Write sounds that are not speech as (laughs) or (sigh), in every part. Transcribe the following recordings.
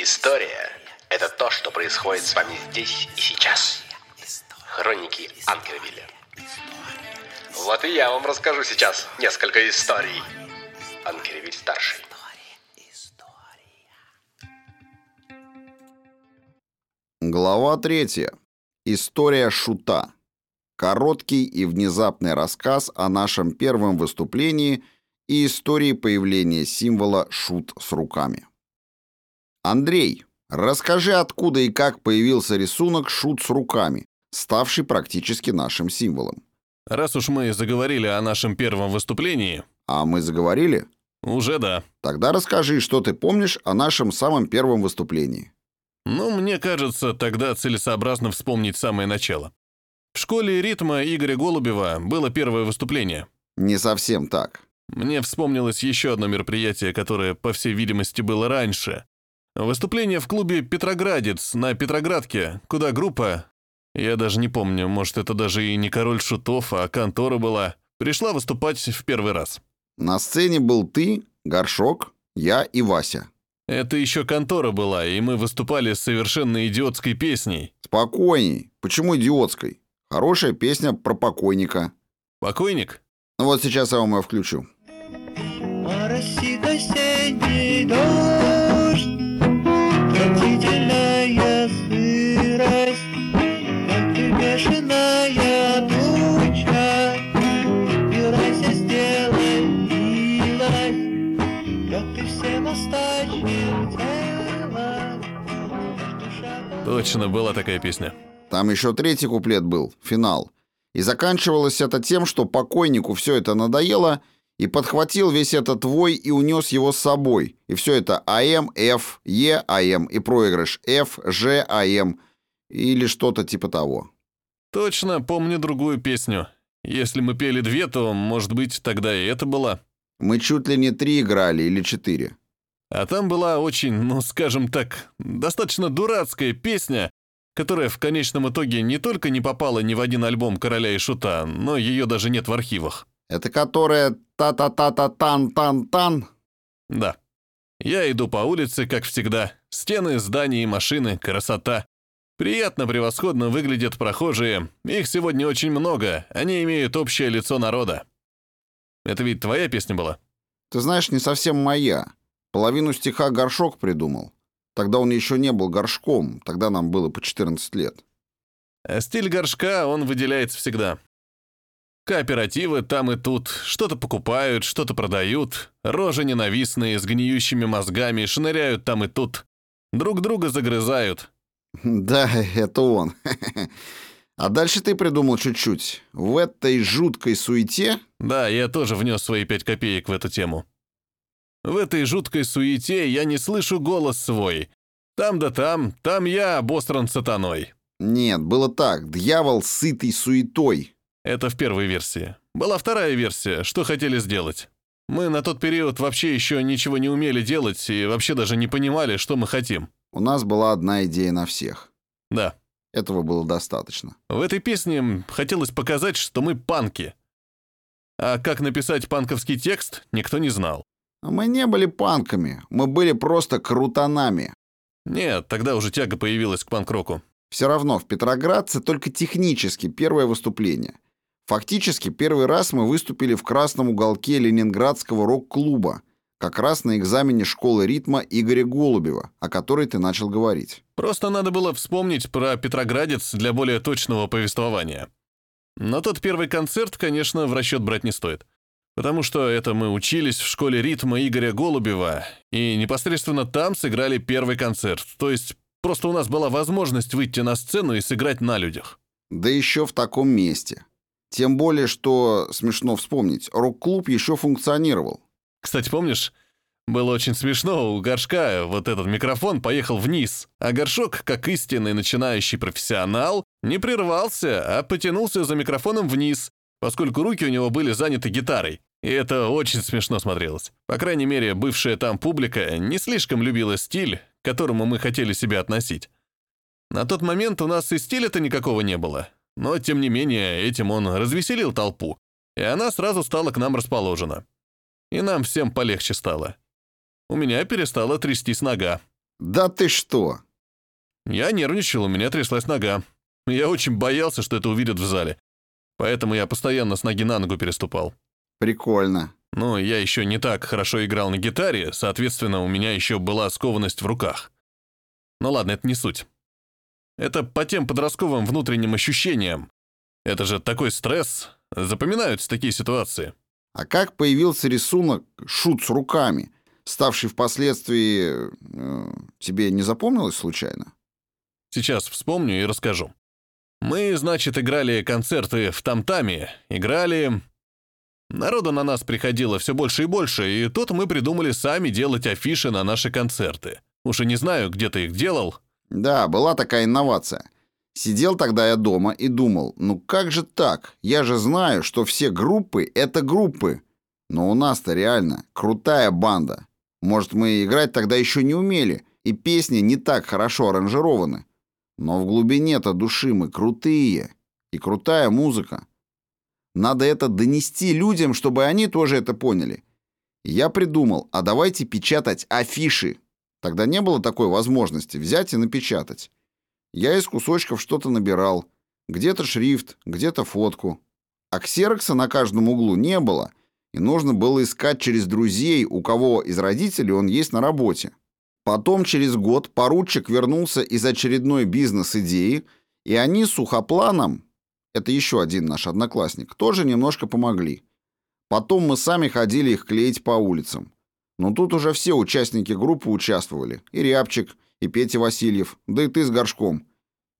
История – это то, что происходит с вами здесь и сейчас. Хроники Анкервилля. Вот и я вам расскажу сейчас несколько историй. Анкервиль старший. Глава третья. История шута. Короткий и внезапный рассказ о нашем первом выступлении и истории появления символа «шут с руками». Андрей, расскажи, откуда и как появился рисунок «шут с руками», ставший практически нашим символом. Раз уж мы заговорили о нашем первом выступлении, А мы заговорили? уже да. Тогда расскажи, что ты помнишь о нашем самом первом выступлении. Ну, мне кажется, тогда целесообразно вспомнить самое начало. В школе ритма Игоря Голубева было первое выступление. Не совсем так. Мне вспомнилось еще одно мероприятие, которое, по всей видимости, было раньше. Выступление в клубе «Петроградец» на Петроградке, куда группа, я даже не помню, может, это даже и не король шутов, а контора была, пришла выступать в первый раз. На сцене был ты, Горшок, я и Вася. Это еще контора была, и мы выступали с совершенно идиотской песней. Спокойней. Почему идиотской? Хорошая песня про покойника. «Покойник?» Ну вот сейчас я вам ее включу. Моросит осенний дождь, Точно, была такая песня. Там еще третий куплет был, финал. И заканчивалось это тем, что покойнику все это надоело, и подхватил весь этот вой и унес его с собой. И все это АМ, Ф, Е, АМ и проигрыш Ф, Ж, АМ или что-то типа того. Точно, помню другую песню. Если мы пели две, то, может быть, тогда и это была. Мы чуть ли не три играли или четыре. А там была очень, ну, скажем так, достаточно дурацкая песня, которая в конечном итоге не только не попала ни в один альбом «Короля и Шута», но ее даже нет в архивах. Это которая та-та-та-та-тан-тан-тан. Да. Я иду по улице, как всегда. Стены, здания и машины, красота. Приятно, превосходно выглядят прохожие. Их сегодня очень много, они имеют общее лицо народа. Это ведь твоя песня была? Ты знаешь, не совсем моя. Половину стиха Горшок придумал. Тогда он еще не был горшком, тогда нам было по 14 лет. А стиль горшка, он выделяется всегда. Кооперативы там и тут, что-то покупают, что-то продают, рожи ненавистные, с гниющими мозгами, шныряют там и тут, друг друга загрызают. (laughs) Да, это он. (laughs) А дальше ты придумал чуть-чуть. В этой жуткой суете... Да, я тоже внес свои пять копеек в эту тему. В этой жуткой суете я не слышу голос свой. Там да там, там я обостран сатаной. Нет, было так. Дьявол сытый суетой. Это в первой версии. Была вторая версия, что хотели сделать. Мы на тот период вообще еще ничего не умели делать и вообще даже не понимали, что мы хотим. У нас была одна идея на всех. Да. Этого было достаточно. В этой песне хотелось показать, что мы панки. А как написать панковский текст, никто не знал. А мы не были панками. Мы были просто крутанами. Нет, тогда уже тяга появилась к панк-року. Все равно в Петроградце только технически первое выступление. Фактически первый раз мы выступили в красном уголке Ленинградского рок-клуба, как раз на экзамене школы ритма Игоря Голубева, о которой ты начал говорить. Просто надо было вспомнить про Петроградец для более точного повествования. Но тот первый концерт, конечно, в расчет брать не стоит. Потому что это мы учились в школе ритма Игоря Голубева, и непосредственно там сыграли первый концерт. То есть просто у нас была возможность выйти на сцену и сыграть на людях. Да еще в таком месте. Тем более, что, смешно вспомнить, рок-клуб еще функционировал. Кстати, помнишь, было очень смешно, у горшка вот этот микрофон поехал вниз, а горшок, как истинный начинающий профессионал, не прервался, а потянулся за микрофоном вниз, поскольку руки у него были заняты гитарой. И это очень смешно смотрелось. По крайней мере, бывшая там публика не слишком любила стиль, к которому мы хотели себя относить. На тот момент у нас и стиля-то никакого не было. Но, тем не менее, этим он развеселил толпу, и она сразу стала к нам расположена. И нам всем полегче стало. У меня перестала трястись нога. Да ты что? Я нервничал, у меня тряслась нога. Я очень боялся, что это увидят в зале. Поэтому я постоянно с ноги на ногу переступал. Прикольно. Но я еще не так хорошо играл на гитаре, соответственно, у меня еще была скованность в руках. Ну ладно, это не суть. Это по тем подростковым внутренним ощущениям. Это же такой стресс. Запоминаются такие ситуации. А как появился рисунок «Шут с руками», ставший впоследствии... э, тебе не запомнилось случайно? Сейчас вспомню и расскажу. Мы, значит, играли концерты в Тамтаме, играли... Народу на нас приходило все больше и больше, и тут мы придумали сами делать афиши на наши концерты. Уж и не знаю, где ты их делал. Да, была такая инновация. Сидел тогда я дома и думал, ну как же так? Я же знаю, что все группы — это группы. Но у нас-то реально крутая банда. Может, мы играть тогда еще не умели, и песни не так хорошо аранжированы. Но в глубине-то души мы крутые. И крутая музыка. Надо это донести людям, чтобы они тоже это поняли. Я придумал, а давайте печатать афиши. Тогда не было такой возможности взять и напечатать. Я из кусочков что-то набирал. Где-то шрифт, где-то фотку. А ксерокса на каждом углу не было, и нужно было искать через друзей, у кого из родителей он есть на работе. Потом через год поручик вернулся из очередной бизнес-идеи, и они сухопланом, это еще один наш одноклассник, тоже немножко помогли. Потом мы сами ходили их клеить по улицам. Но тут уже все участники группы участвовали. И Рябчик, и Петя Васильев, да и ты с горшком.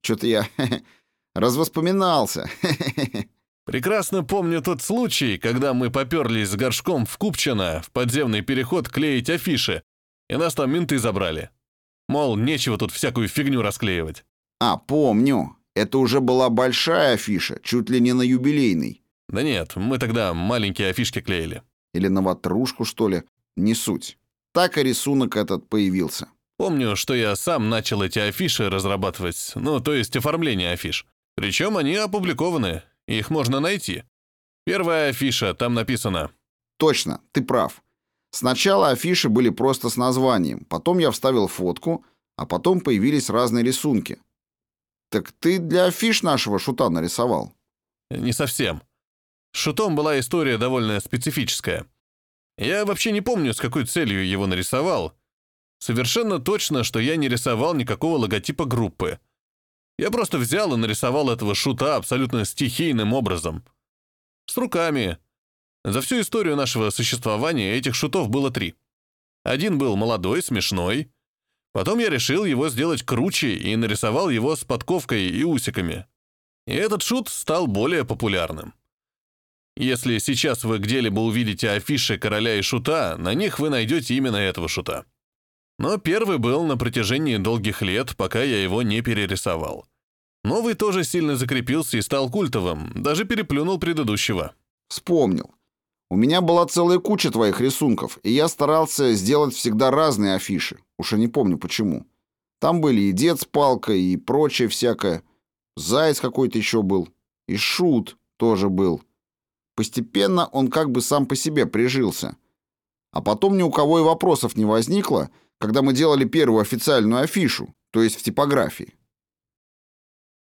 Что-то я (laughs) развоспоминался. (laughs) Прекрасно помню тот случай, когда мы поперлись с горшком в Купчино в подземный переход клеить афиши, и нас там менты забрали. Мол, нечего тут всякую фигню расклеивать. А, помню. Это уже была большая афиша, чуть ли не на юбилейный. Да нет, мы тогда маленькие афишки клеили. Или на ватрушку, что ли. Не суть. Так и рисунок этот появился. Помню, что я сам начал эти афиши разрабатывать, ну, то есть оформление афиш. Причем они опубликованы, их можно найти. Первая афиша, там написано Точно, ты прав. Сначала афиши были просто с названием, потом я вставил фотку, а потом появились разные рисунки. Так ты для афиш нашего шута нарисовал? Не совсем. С шутом была история довольно специфическая. Я вообще не помню, с какой целью его нарисовал. Совершенно точно, что я не рисовал никакого логотипа группы. Я просто взял и нарисовал этого шута абсолютно стихийным образом. С руками. За всю историю нашего существования этих шутов было три. Один был молодой, смешной. Потом я решил его сделать круче и нарисовал его с подковкой и усиками. И этот шут стал более популярным. Если сейчас вы где-либо увидите афиши короля и шута, на них вы найдете именно этого шута. Но первый был на протяжении долгих лет, пока я его не перерисовал. Новый тоже сильно закрепился и стал культовым, даже переплюнул предыдущего. Вспомнил. У меня была целая куча твоих рисунков, и я старался сделать всегда разные афиши. Уж я не помню почему. Там были и дед с палкой, и прочее всякое. Заяц какой-то еще был. И шут тоже был. Постепенно он как бы сам по себе прижился. А потом ни у кого и вопросов не возникло, когда мы делали первую официальную афишу, то есть в типографии.